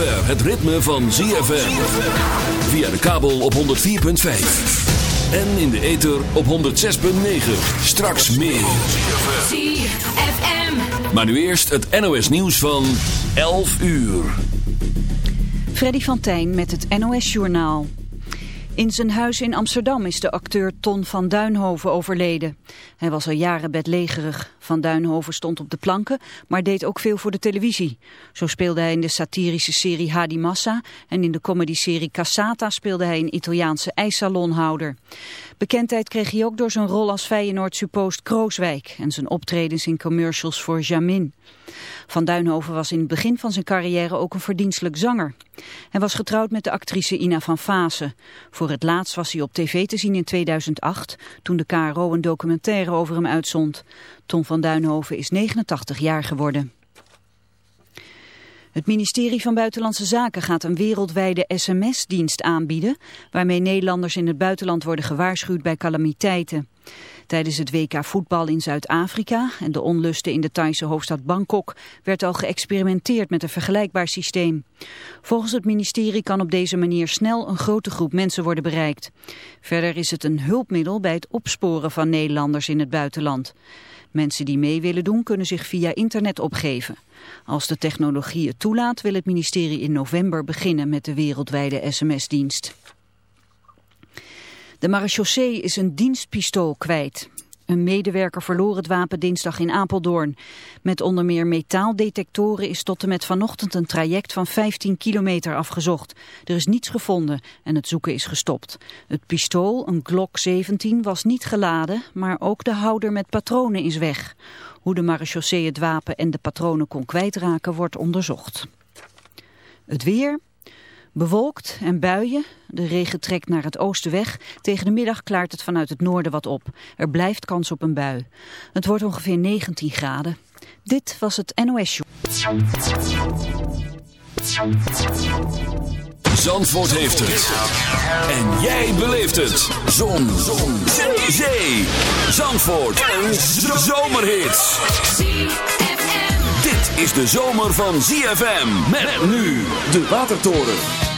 Zover het ritme van ZFM. Via de kabel op 104.5. En in de ether op 106.9. Straks meer. ZFM. Maar nu eerst het NOS nieuws van 11 uur. Freddy van Tijn met het NOS-journaal. In zijn huis in Amsterdam is de acteur Ton van Duinhoven overleden. Hij was al jaren bedlegerig. Van Duinhoven stond op de planken, maar deed ook veel voor de televisie. Zo speelde hij in de satirische serie Hadi Massa... en in de comedyserie Cassata speelde hij een Italiaanse ijssalonhouder. Bekendheid kreeg hij ook door zijn rol als Feyenoord suppost Krooswijk... en zijn optredens in commercials voor Jamin. Van Duinhoven was in het begin van zijn carrière ook een verdienstelijk zanger. Hij was getrouwd met de actrice Ina van Vaassen. Voor het laatst was hij op tv te zien in 2008, toen de KRO een documentaire over hem uitzond. Tom van Duinhoven is 89 jaar geworden. Het ministerie van Buitenlandse Zaken gaat een wereldwijde sms-dienst aanbieden... waarmee Nederlanders in het buitenland worden gewaarschuwd bij calamiteiten. Tijdens het WK voetbal in Zuid-Afrika en de onlusten in de Thaise hoofdstad Bangkok werd al geëxperimenteerd met een vergelijkbaar systeem. Volgens het ministerie kan op deze manier snel een grote groep mensen worden bereikt. Verder is het een hulpmiddel bij het opsporen van Nederlanders in het buitenland. Mensen die mee willen doen kunnen zich via internet opgeven. Als de technologie het toelaat wil het ministerie in november beginnen met de wereldwijde sms-dienst. De marechaussee is een dienstpistool kwijt. Een medewerker verloor het wapen dinsdag in Apeldoorn. Met onder meer metaaldetectoren is tot en met vanochtend een traject van 15 kilometer afgezocht. Er is niets gevonden en het zoeken is gestopt. Het pistool, een Glock 17, was niet geladen, maar ook de houder met patronen is weg. Hoe de marechaussee het wapen en de patronen kon kwijtraken wordt onderzocht. Het weer... Bewolkt en buien. De regen trekt naar het oosten weg. Tegen de middag klaart het vanuit het noorden wat op. Er blijft kans op een bui. Het wordt ongeveer 19 graden. Dit was het NOS Show. Zandvoort heeft het. En jij beleeft het. Zon. Zon. Zee. Zee. Zandvoort. Een zomerhit. Is de zomer van ZFM. Met nu de Watertoren.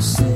see.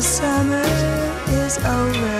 the summer is over.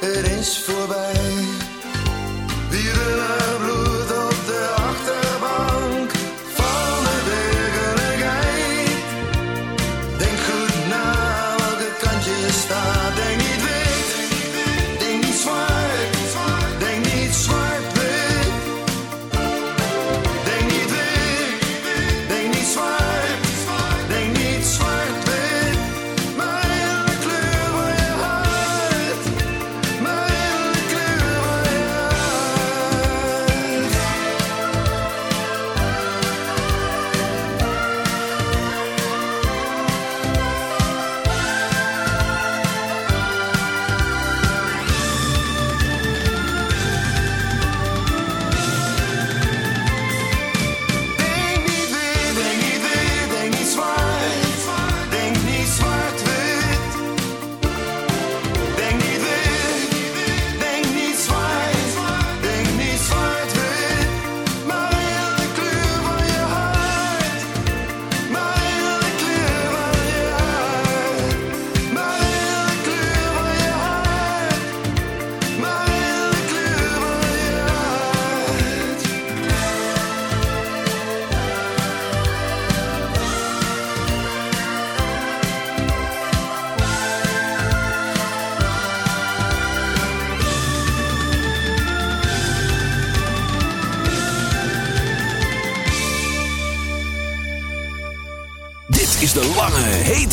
Er is voorbij. Wie de